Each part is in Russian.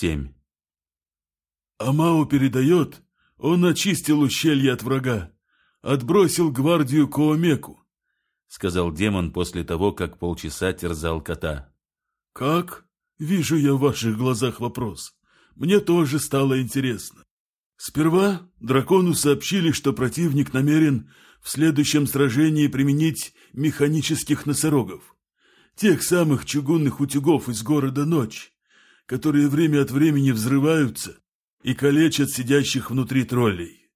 7. Амао передает, он очистил ущелье от врага, отбросил гвардию Коомеку, — сказал демон после того, как полчаса терзал кота. — Как? Вижу я в ваших глазах вопрос. Мне тоже стало интересно. Сперва дракону сообщили, что противник намерен в следующем сражении применить механических носорогов, тех самых чугунных утюгов из города Ночь, которые время от времени взрываются и калечат сидящих внутри троллей.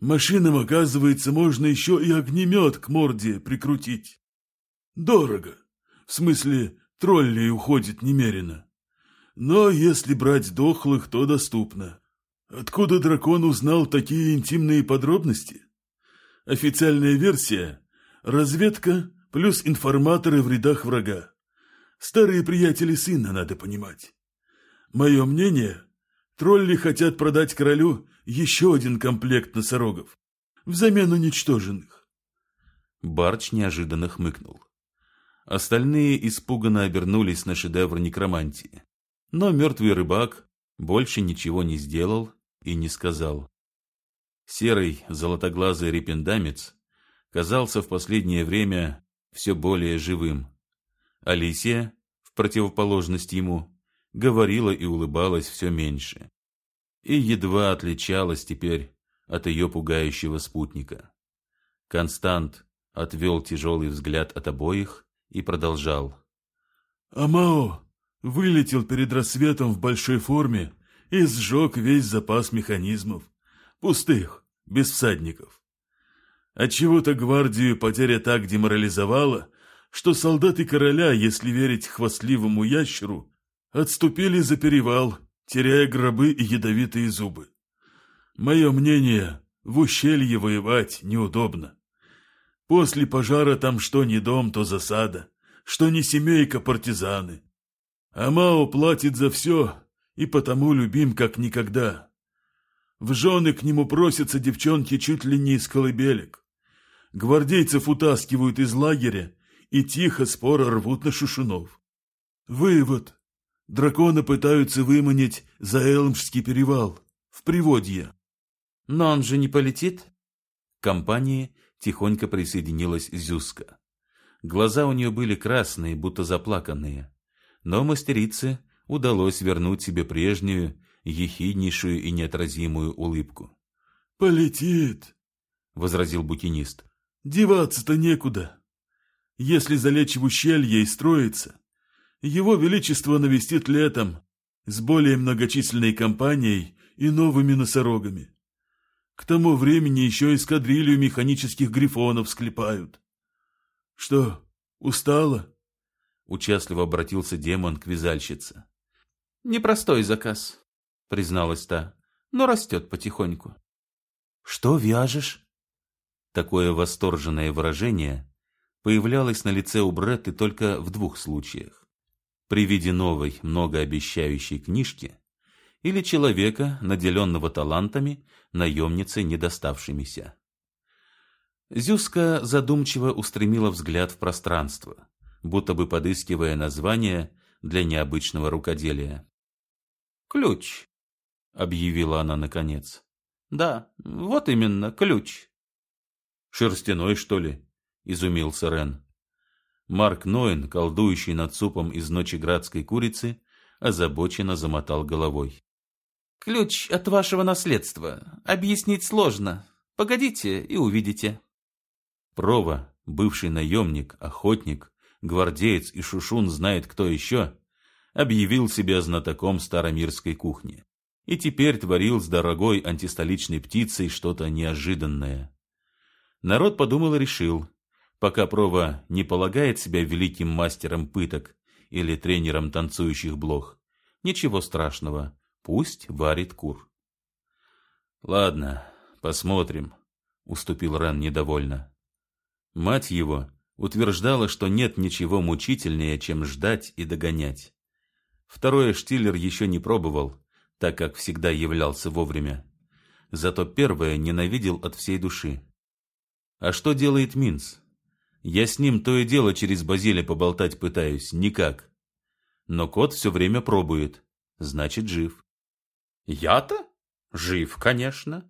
Машинам, оказывается, можно еще и огнемет к морде прикрутить. Дорого. В смысле, троллей уходит немерено. Но если брать дохлых, то доступно. Откуда дракон узнал такие интимные подробности? Официальная версия – разведка плюс информаторы в рядах врага. Старые приятели сына, надо понимать. Мое мнение Тролли хотят продать королю еще один комплект носорогов, взамен уничтоженных. Барч неожиданно хмыкнул. Остальные испуганно обернулись на шедевр некромантии. Но мертвый рыбак больше ничего не сделал и не сказал. Серый золотоглазый репендамец казался в последнее время все более живым. Алисия, в противоположность ему, говорила и улыбалась все меньше. И едва отличалась теперь от ее пугающего спутника. Констант отвел тяжелый взгляд от обоих и продолжал. «Амао вылетел перед рассветом в большой форме и сжег весь запас механизмов. Пустых, без всадников. Отчего-то гвардию потеря так деморализовала, что солдаты короля, если верить хвастливому ящеру, отступили за перевал, теряя гробы и ядовитые зубы. Мое мнение, в ущелье воевать неудобно. После пожара там что не дом, то засада, что не семейка партизаны. А Мао платит за все и потому любим как никогда. В жены к нему просятся девчонки чуть ли не из колыбелек. Гвардейцев утаскивают из лагеря и тихо споро рвут на шушунов. Вывод. Дракона пытаются выманить за Элмшский перевал, в Приводье. Но он же не полетит? К компании тихонько присоединилась Зюска. Глаза у нее были красные, будто заплаканные. Но мастерице удалось вернуть себе прежнюю, ехиднейшую и неотразимую улыбку. «Полетит», — возразил букинист. «Деваться-то некуда. Если залечь в ущелье и строиться, его Величество навестит летом с более многочисленной компанией и новыми носорогами. К тому времени еще эскадрилью механических грифонов склепают. Что, устала? Участливо обратился демон к вязальщице. Непростой заказ, призналась та, но растет потихоньку. Что вяжешь? Такое восторженное выражение появлялось на лице у Бретты только в двух случаях при виде новой, многообещающей книжки или человека, наделенного талантами, наемницы недоставшимися. Зюска задумчиво устремила взгляд в пространство, будто бы подыскивая название для необычного рукоделия. «Ключ», — объявила она наконец. «Да, вот именно, ключ». «Шерстяной, что ли?» — изумился Рен. Марк Ноин, колдующий над супом из ночеградской курицы, озабоченно замотал головой. «Ключ от вашего наследства. Объяснить сложно. Погодите и увидите». Прова, бывший наемник, охотник, гвардеец и шушун знает кто еще, объявил себя знатоком старомирской кухни и теперь творил с дорогой антистоличной птицей что-то неожиданное. Народ подумал и решил, пока Прова не полагает себя великим мастером пыток или тренером танцующих блох. Ничего страшного, пусть варит кур. Ладно, посмотрим, уступил Рен недовольно. Мать его утверждала, что нет ничего мучительнее, чем ждать и догонять. Второе Штиллер еще не пробовал, так как всегда являлся вовремя. Зато первое ненавидел от всей души. А что делает Минц? Я с ним то и дело через Базилия поболтать пытаюсь, никак. Но кот все время пробует. значит, жив. Я-то? Жив, конечно,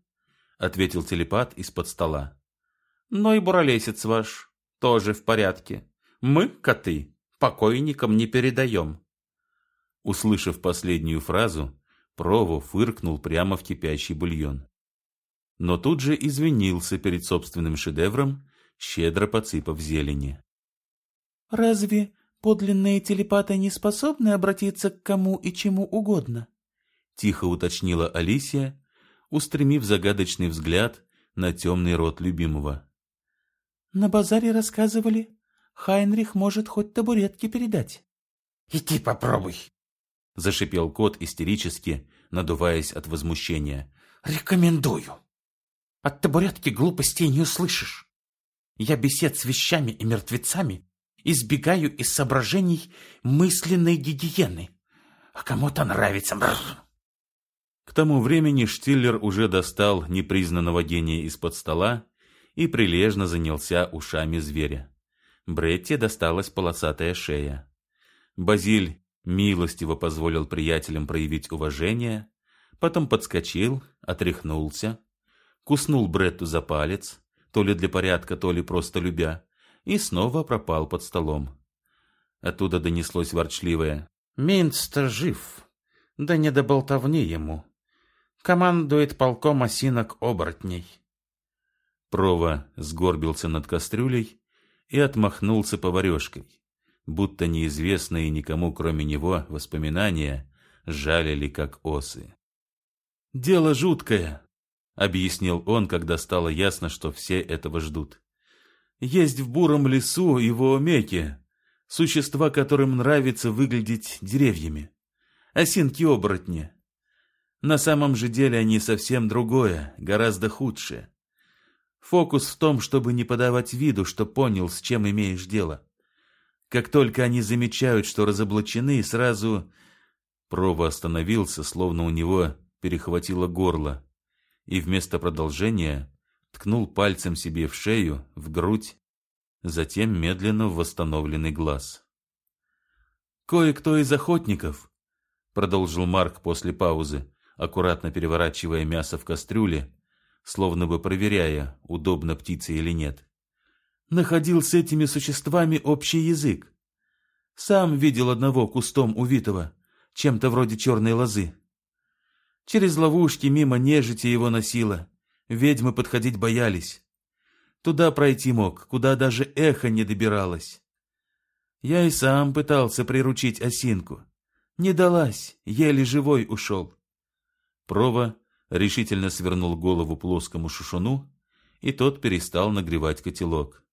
ответил телепат из-под стола. Но и буролесец ваш тоже в порядке. Мы, коты, покойникам не передаем. Услышав последнюю фразу, Прово фыркнул прямо в кипящий бульон. Но тут же извинился перед собственным шедевром, щедро подсыпав зелени. «Разве подлинные телепаты не способны обратиться к кому и чему угодно?» Тихо уточнила Алисия, устремив загадочный взгляд на темный рот любимого. «На базаре рассказывали, Хайнрих может хоть табуретки передать». «Иди попробуй», — зашипел кот истерически, надуваясь от возмущения. «Рекомендую. От табуретки глупостей не услышишь. Я бесед с вещами и мертвецами избегаю из соображений мысленной гигиены. А кому-то нравится. К тому времени Штиллер уже достал непризнанного гения из-под стола и прилежно занялся ушами зверя. Бретте досталась полосатая шея. Базиль милостиво позволил приятелям проявить уважение, потом подскочил, отряхнулся, куснул Бретту за палец, то ли для порядка, то ли просто любя, и снова пропал под столом. Оттуда донеслось ворчливое. «Минц-то жив, да не до болтовни ему. Командует полком осинок-оборотней». Прова сгорбился над кастрюлей и отмахнулся поварешкой, будто неизвестные никому, кроме него, воспоминания жалили, как осы. «Дело жуткое», — объяснил он, когда стало ясно, что все этого ждут. Есть в буром лесу и в Оомеке существа, которым нравится выглядеть деревьями. Осинки-оборотни. На самом же деле они совсем другое, гораздо худшее. Фокус в том, чтобы не подавать виду, что понял, с чем имеешь дело. Как только они замечают, что разоблачены, сразу... Прово остановился, словно у него перехватило горло, и вместо продолжения ткнул пальцем себе в шею, в грудь, затем медленно в восстановленный глаз. «Кое-кто из охотников», — продолжил Марк после паузы, аккуратно переворачивая мясо в кастрюле, словно бы проверяя, удобно птице или нет, находил с этими существами общий язык. Сам видел одного кустом увитого, чем-то вроде черной лозы. Через ловушки мимо нежити его носило, Ведьмы подходить боялись. Туда пройти мог, куда даже эхо не добиралось. Я и сам пытался приручить осинку. Не далась, еле живой ушел. Прова решительно свернул голову плоскому шушуну, и тот перестал нагревать котелок.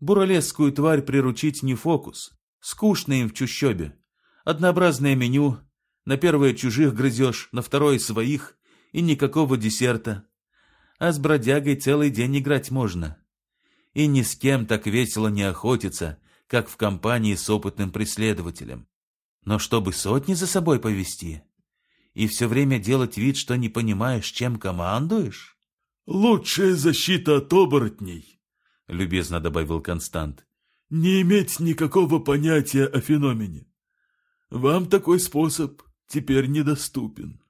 Буралесскую тварь приручить не фокус. Скучно им в чущобе. Однообразное меню. На первое чужих грызешь, на второе своих, и никакого десерта а с бродягой целый день играть можно. И ни с кем так весело не охотиться, как в компании с опытным преследователем. Но чтобы сотни за собой повести и все время делать вид, что не понимаешь, чем командуешь? «Лучшая защита от оборотней», — любезно добавил Констант. «Не иметь никакого понятия о феномене. Вам такой способ теперь недоступен».